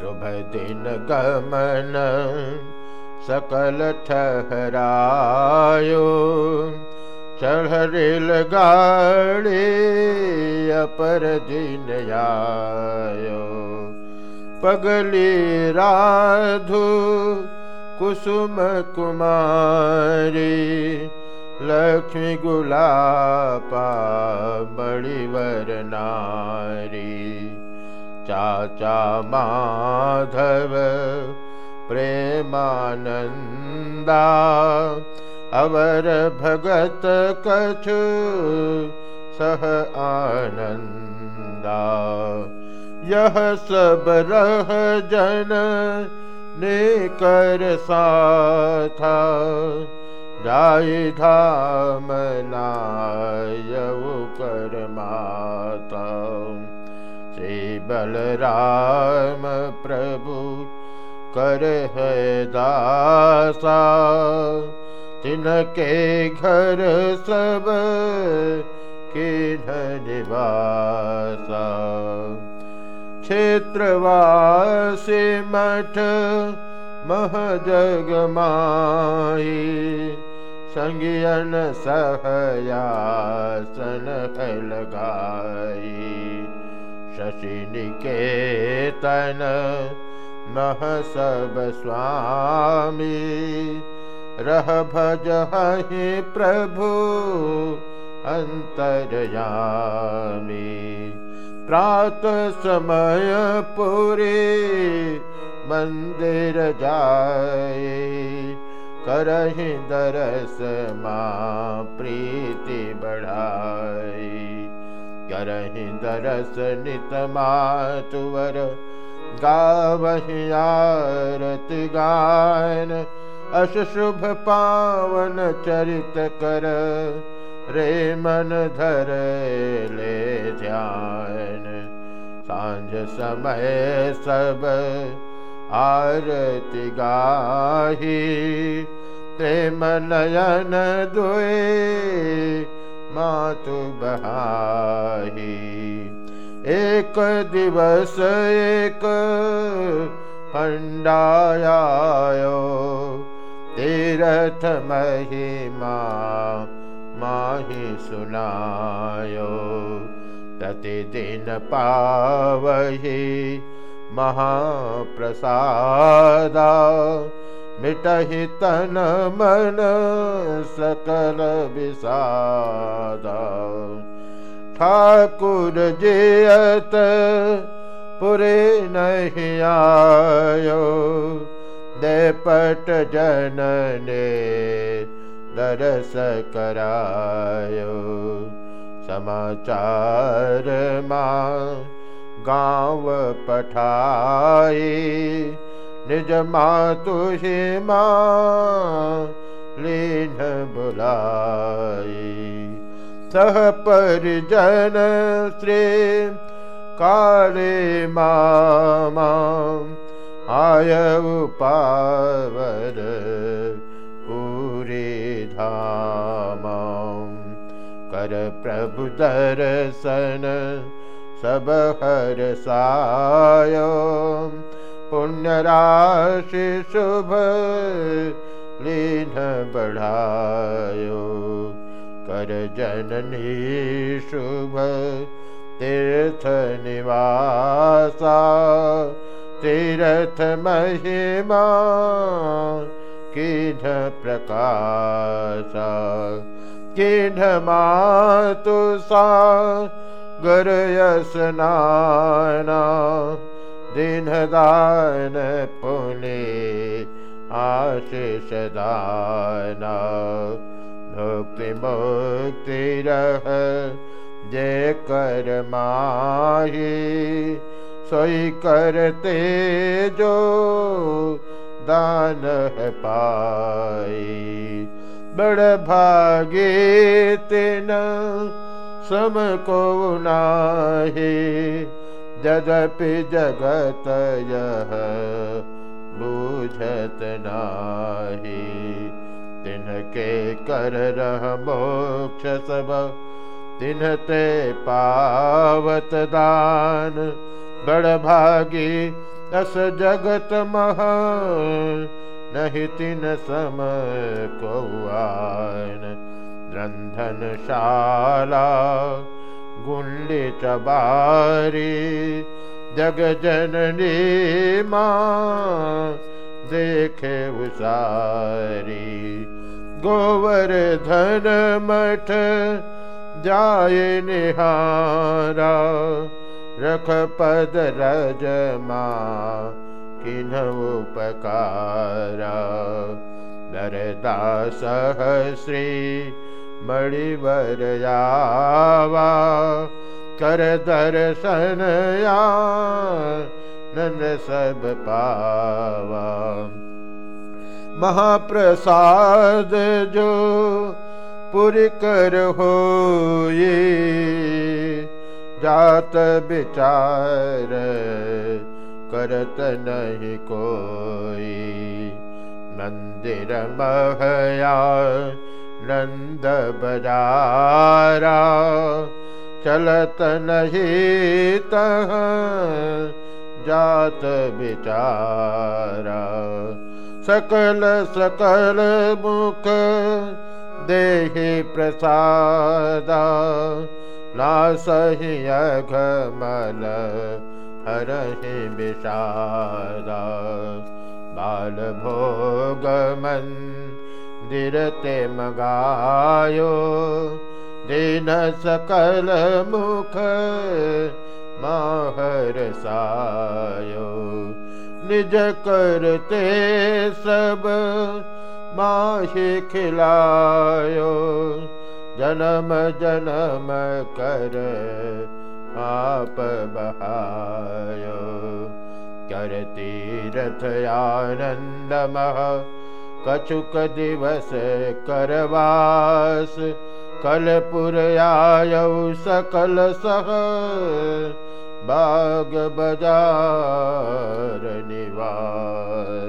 शुभ दिन गमन सकल ठहरायो दिन आयो। पगली राधु कुसुम कुमारी लक्ष्मी गुलापा बड़ीवर नारी चाचा माधव प्रेमानन्दा अवर भगत कछु सह आनन्दा। यह सब रह जन ने कर साथा जाय धाम नायऊ कर माता श्री बलराम प्रभु कर है दासा तिनके घर सब के निवासा। क्षेत्रवासी मठ संज्ञन सहयासन लगाई शशि निकेतन मह सब स्वामी। रह भज प्रभु अंतरयामी प्रात समय पूरे, मंदिर जाए करहि दरस माँ प्रीति बढ़ाई। करहि दरस नित मातुवर गावहि आरति गान अश शुभ पावन चरित कर। रे मन धर ले ध्यान, साँझ समय सब आरति गाही। प्रेम नयन दुए मातु बहाही। एक दिवस एक पण्डायायो तीरथ महिमा माही सुनायो। प्रतिदिन पावहि महाप्रसादा मिटहि तन मन सकल विषादा। ठाकुर जियत पुरे नहीं आयो। दे पट जनने दरस करायो। समाचार माँ गाँव पठाई निज माँ तुझे माँ लीन बुलाई। सह परिजन श्री काले मामा आय पावर पूरे धाम। कर प्रभु दर्शन सब हर सायो पुण्य राशि शुभ लीन बढ़ायो। कर जननी शुभ तीर्थ निवासा तीर्थ महिमा किढ मातु सा गरयसनाना दिन दान पुने, आशिष दाना। मुक्ति मुक्ति रह जय कर माही, सोई करते जो दान है पाई। बड़ भागे तेन, सम को नाहे। जदपि जगत यह बूझत नाही। तिनके कर रह मोक्ष सब। तिन्हते पावत दान। बड़ भागी अस जगत मह। नहीं तिन सम कौआन। रंधन शाला गुंडे चबारी जग जननी माँ देखे उसारी। मठ पद रज किन्ह उपकारा। नरदास श्री मणिवर जावा कर दर्शन नन सब पावा। महाप्रसाद जो पुरी कर हो ये जात विचार करत नहीं कोई। मंदिर महया नंद बजारा चलत नहीं तह जात विचारा सकल सकल मुख देहि प्रसादा नासहि अघमल हरहि विषादा। बाल मन्दिरते मगायो दिन सकल मुख माहर सायो निज करते सब माहि खिलायो। जन्म जन्म कर आप बहायो। कर तीरथ आनन्दमः कछुक दिवस करवास कलपुर आयौ सकल सह बाग बजार निवास।